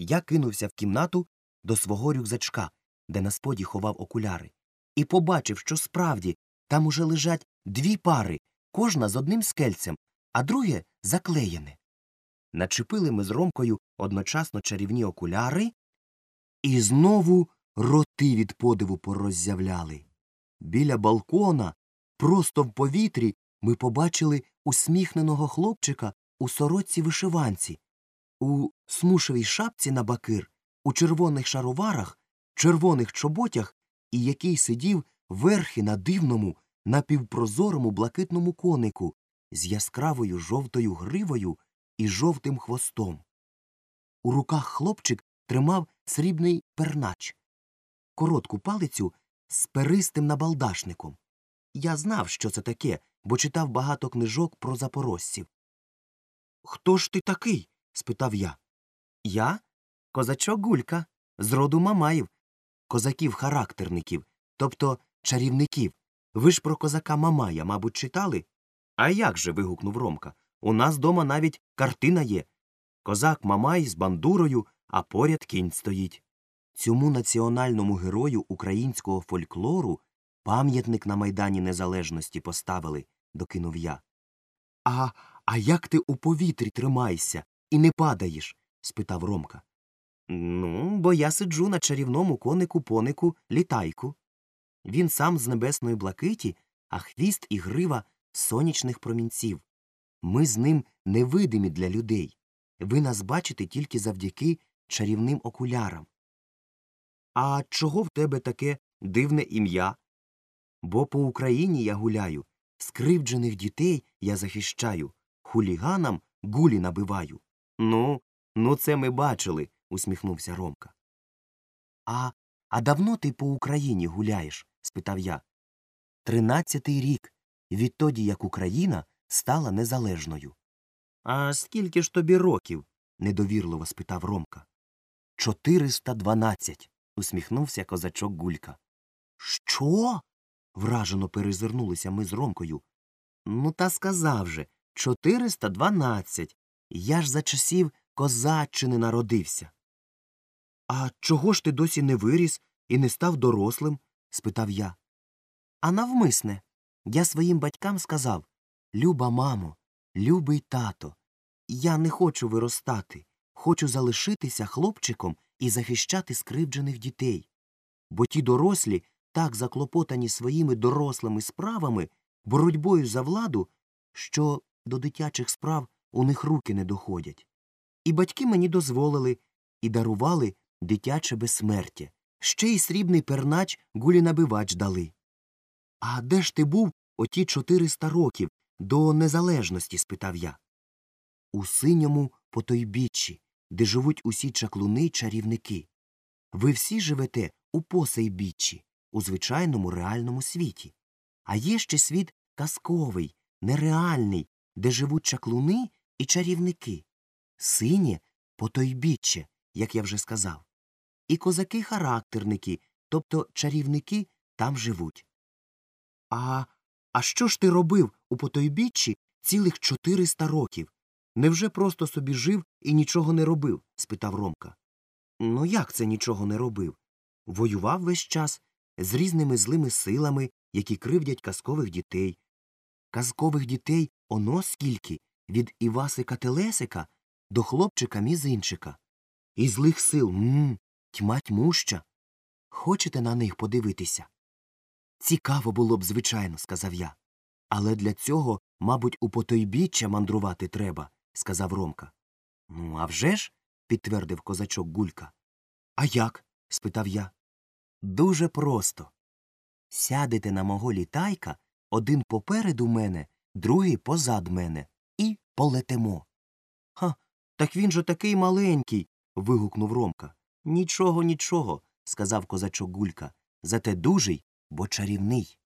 Я кинувся в кімнату до свого рюкзачка, де на споді ховав окуляри, і побачив, що справді там уже лежать дві пари, кожна з одним скельцем, а друге заклеєне. Начепили ми з Ромкою одночасно чарівні окуляри і знову роти від подиву пороззявляли. Біля балкона, просто в повітрі, ми побачили усміхненого хлопчика у сорочці вишиванці, у смушевій шапці на бакир, у червоних шароварах, червоних чоботях і який сидів верхи на дивному, напівпрозорому блакитному конику з яскравою жовтою гривою і жовтим хвостом. У руках хлопчик тримав срібний пернач, коротку палицю з перистим набалдашником. Я знав, що це таке, бо читав багато книжок про запорожців. Хто ж ти такий? Спитав я. Я козачок Гулька, з роду Мамаїв, козаків характерників, тобто чарівників. Ви ж про козака Мамая, мабуть, читали? А як же. вигукнув Ромка. У нас дома навіть картина є. Козак Мамай з бандурою, а поряд кінь стоїть. Цьому національному герою українського фольклору пам'ятник на Майдані Незалежності поставили, докинув я. А а як ти у повітрі тримаєшся і не падаєш? спитав Ромка. Ну, бо я сиджу на чарівному конику понику літайку. Він сам з небесної блакиті, а хвіст і грива сонячних промінців. Ми з ним невидимі для людей. Ви нас бачите тільки завдяки чарівним окулярам. А чого в тебе таке дивне ім'я? Бо по Україні я гуляю, скривджених дітей я захищаю, хуліганам гулі набиваю. Ну, ну, це ми бачили, усміхнувся Ромка. А а давно ти по Україні гуляєш? спитав я. Тринадцятий рік, відтоді як Україна стала незалежною. А скільки ж тобі років? недовірливо спитав Ромка. Чотириста дванадцять. усміхнувся козачок Гулька. Що? вражено перезирнулися ми з Ромкою. Ну, та сказав же чотириста дванадцять. Я ж за часів козаччини народився. А чого ж ти досі не виріс і не став дорослим? спитав я. А навмисне, я своїм батькам сказав Люба мамо, любий тато, я не хочу виростати, хочу залишитися хлопчиком і захищати скривджених дітей. Бо ті дорослі так заклопотані своїми дорослими справами, боротьбою за владу, що до дитячих справ у них руки не доходять. І батьки мені дозволили і дарували дитяче безсмертя, ще й срібний пернач гулінабивач дали. А де ж ти був оті чотириста років до незалежності? спитав я. У синьому потойбіччі, де живуть усі чаклуни й чарівники. Ви всі живете у посейбіччі, у звичайному реальному світі. А є ще світ казковий, нереальний, де живуть чаклуни і чарівники. Синє потойбіччя, як я вже сказав. І козаки характерники, тобто чарівники там живуть. А а що ж ти робив у потойбіччі цілих чотириста років? Невже просто собі жив і нічого не робив? спитав Ромка. Ну як це нічого не робив? Воював весь час з різними злими силами, які кривдять казкових дітей. Казкових дітей оно скільки від Івасика Телесика до хлопчика мізинчика. І злих сил мм, тьма тьмуща. Хочете на них подивитися? Цікаво було б, звичайно, сказав я. Але для цього, мабуть, у потойбіччя мандрувати треба, сказав Ромка. Ну, а вже ж, підтвердив козачок Гулька. А як? спитав я. Дуже просто. Сядете на мого літайка один попереду мене, другий позад мене, полетимо. Ха, так він же такий маленький. вигукнув Ромка. Нічого, нічого, сказав козачок Гулька. Зате дужий, бо чарівний.